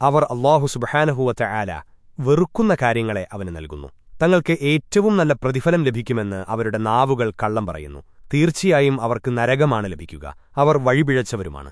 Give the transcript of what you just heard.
അവർ അള്ളാഹു സുബഹാനഹുവത്ത ആല വെറുക്കുന്ന കാര്യങ്ങളെ അവന് നൽകുന്നു. തങ്ങൾക്ക് ഏറ്റവും നല്ല പ്രതിഫലം ലഭിക്കുമെന്ന് അവരുടെ നാവുകൾ കള്ളം പറയുന്നു. തീർച്ചയായും അവർക്ക് നരകമാണ് ലഭിക്കുക. അവർ വഴിപിഴച്ചവരുമാണ്.